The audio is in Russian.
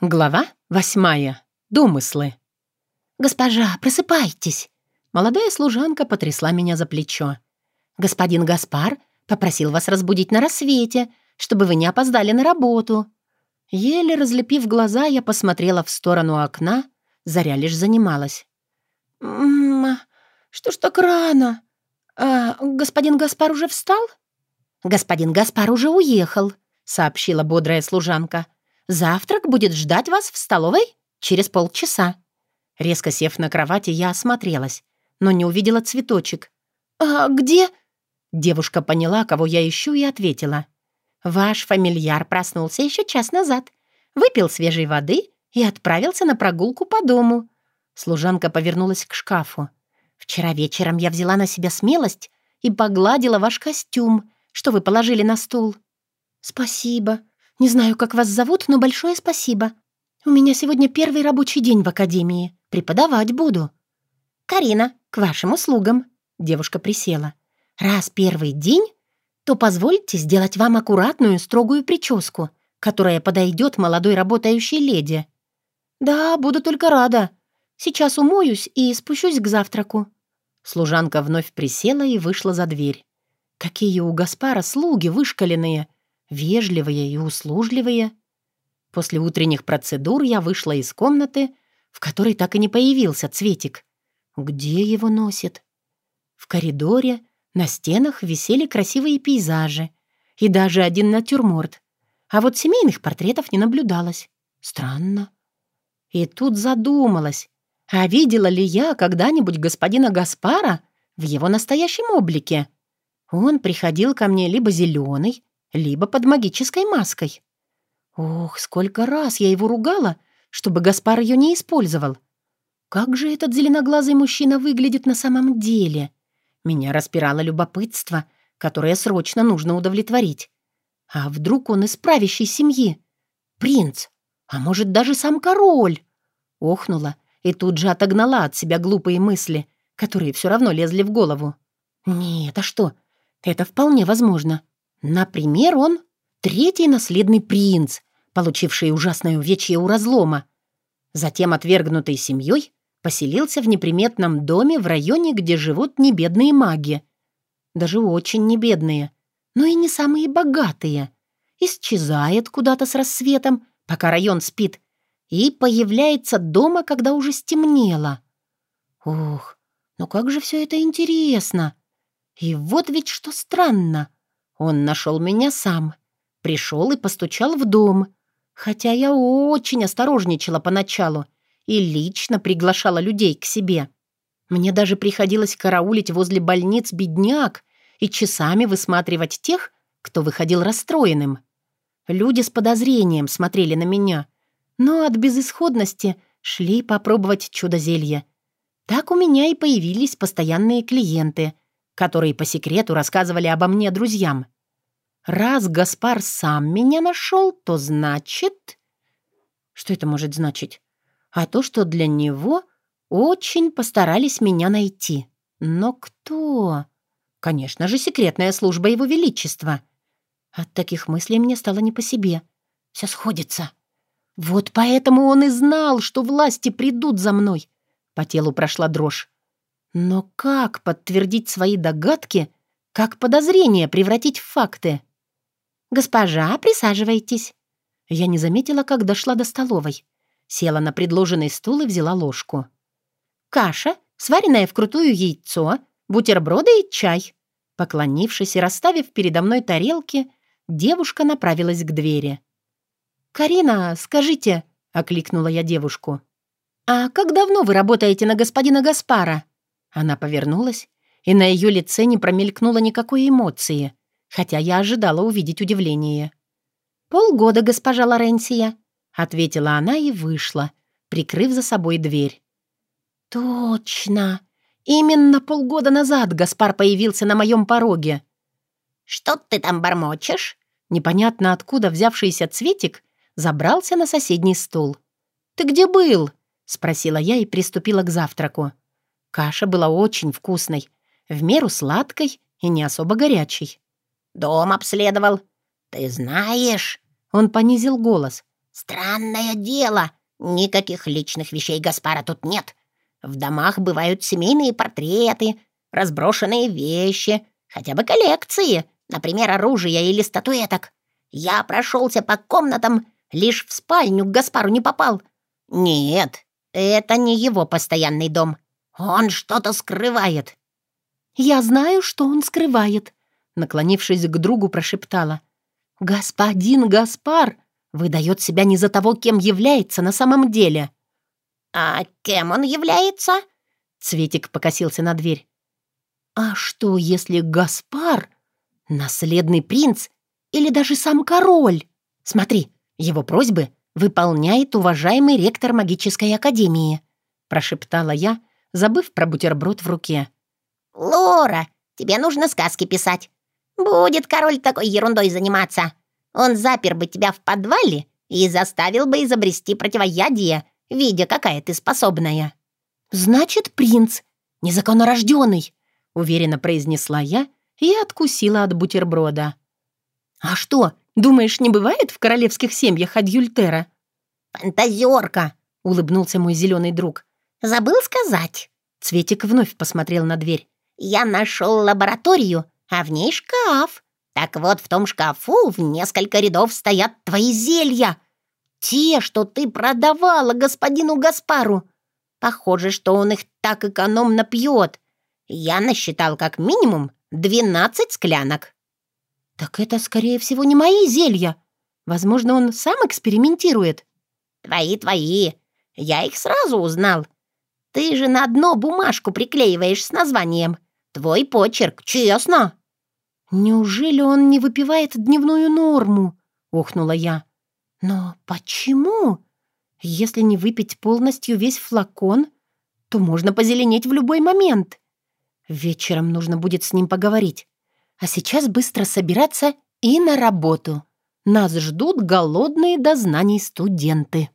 Глава восьмая. Домыслы. «Госпожа, просыпайтесь!» Молодая служанка потрясла меня за плечо. «Господин Гаспар попросил вас разбудить на рассвете, чтобы вы не опоздали на работу». Еле разлепив глаза, я посмотрела в сторону окна, Заря лишь занималась. «М-м, что ж так рано? А, господин Гаспар уже встал?» «Господин Гаспар уже уехал», — сообщила бодрая служанка. Завтрак будет ждать вас в столовой через полчаса». Резко сев на кровати, я осмотрелась, но не увидела цветочек. «А где?» Девушка поняла, кого я ищу, и ответила. «Ваш фамильяр проснулся еще час назад, выпил свежей воды и отправился на прогулку по дому». Служанка повернулась к шкафу. «Вчера вечером я взяла на себя смелость и погладила ваш костюм, что вы положили на стул». «Спасибо», не знаю, как вас зовут, но большое спасибо. У меня сегодня первый рабочий день в академии. Преподавать буду». «Карина, к вашим услугам». Девушка присела. «Раз первый день, то позвольте сделать вам аккуратную, строгую прическу, которая подойдет молодой работающей леди». «Да, буду только рада. Сейчас умоюсь и спущусь к завтраку». Служанка вновь присела и вышла за дверь. Какие у Гаспара слуги вышкаленные! Вежливые и услужливые. После утренних процедур я вышла из комнаты, в которой так и не появился Цветик. Где его носит? В коридоре на стенах висели красивые пейзажи и даже один натюрморт. А вот семейных портретов не наблюдалось. Странно. И тут задумалась, а видела ли я когда-нибудь господина Гаспара в его настоящем облике? Он приходил ко мне либо зеленый, либо под магической маской. Ох, сколько раз я его ругала, чтобы Гаспар ее не использовал. Как же этот зеленоглазый мужчина выглядит на самом деле? Меня распирало любопытство, которое срочно нужно удовлетворить. А вдруг он из правящей семьи? Принц, а может даже сам король? Охнула и тут же отогнала от себя глупые мысли, которые все равно лезли в голову. Нет, а что? Это вполне возможно. Например, он третий наследный принц, получивший ужасное увечье у разлома. Затем, отвергнутый семьей, поселился в неприметном доме в районе, где живут небедные маги. Даже очень небедные, но и не самые богатые. Исчезает куда-то с рассветом, пока район спит, и появляется дома, когда уже стемнело. Ох, ну как же все это интересно! И вот ведь что странно. Он нашел меня сам. Пришел и постучал в дом. Хотя я очень осторожничала поначалу и лично приглашала людей к себе. Мне даже приходилось караулить возле больниц бедняк и часами высматривать тех, кто выходил расстроенным. Люди с подозрением смотрели на меня, но от безысходности шли попробовать чудо-зелье. Так у меня и появились постоянные клиенты — которые по секрету рассказывали обо мне друзьям. Раз Гаспар сам меня нашел, то значит... Что это может значить? А то, что для него очень постарались меня найти. Но кто? Конечно же, секретная служба Его Величества. От таких мыслей мне стало не по себе. Все сходится. Вот поэтому он и знал, что власти придут за мной. По телу прошла дрожь. Но как подтвердить свои догадки, как подозрения превратить в факты? «Госпожа, присаживайтесь». Я не заметила, как дошла до столовой. Села на предложенный стул и взяла ложку. «Каша, сваренное вкрутую яйцо, бутерброды и чай». Поклонившись и расставив передо мной тарелки, девушка направилась к двери. «Карина, скажите», — окликнула я девушку, «а как давно вы работаете на господина Гаспара?» Она повернулась, и на ее лице не промелькнуло никакой эмоции, хотя я ожидала увидеть удивление. «Полгода, госпожа Лоренсия», — ответила она и вышла, прикрыв за собой дверь. «Точно! Именно полгода назад Гаспар появился на моем пороге». «Что ты там бормочешь?» Непонятно откуда взявшийся цветик забрался на соседний стул. «Ты где был?» — спросила я и приступила к завтраку. Каша была очень вкусной, в меру сладкой и не особо горячей. «Дом обследовал. Ты знаешь...» Он понизил голос. «Странное дело. Никаких личных вещей Гаспара тут нет. В домах бывают семейные портреты, разброшенные вещи, хотя бы коллекции, например, оружия или статуэток. Я прошелся по комнатам, лишь в спальню к Гаспару не попал. Нет, это не его постоянный дом. Он что-то скрывает». «Я знаю, что он скрывает», — наклонившись к другу, прошептала. «Господин Гаспар выдает себя не за того, кем является на самом деле». «А кем он является?» Цветик покосился на дверь. «А что, если Гаспар — наследный принц или даже сам король? Смотри, его просьбы выполняет уважаемый ректор магической академии», — прошептала я, забыв про бутерброд в руке. «Лора, тебе нужно сказки писать. Будет король такой ерундой заниматься. Он запер бы тебя в подвале и заставил бы изобрести противоядие, видя, какая ты способная». «Значит, принц, незаконнорожденный», — уверенно произнесла я и откусила от бутерброда. «А что, думаешь, не бывает в королевских семьях адюльтера?» «Фантазерка», — улыбнулся мой зеленый друг. «Забыл сказать?» Цветик вновь посмотрел на дверь. Я нашел лабораторию, а в ней шкаф. Так вот, в том шкафу в несколько рядов стоят твои зелья. Те, что ты продавала господину Гаспару. Похоже, что он их так экономно пьет. Я насчитал как минимум двенадцать склянок. Так это, скорее всего, не мои зелья. Возможно, он сам экспериментирует. Твои, твои. Я их сразу узнал. Ты же на дно бумажку приклеиваешь с названием. Твой почерк, честно!» «Неужели он не выпивает дневную норму?» — охнула я. «Но почему? Если не выпить полностью весь флакон, то можно позеленеть в любой момент. Вечером нужно будет с ним поговорить. А сейчас быстро собираться и на работу. Нас ждут голодные до знаний студенты».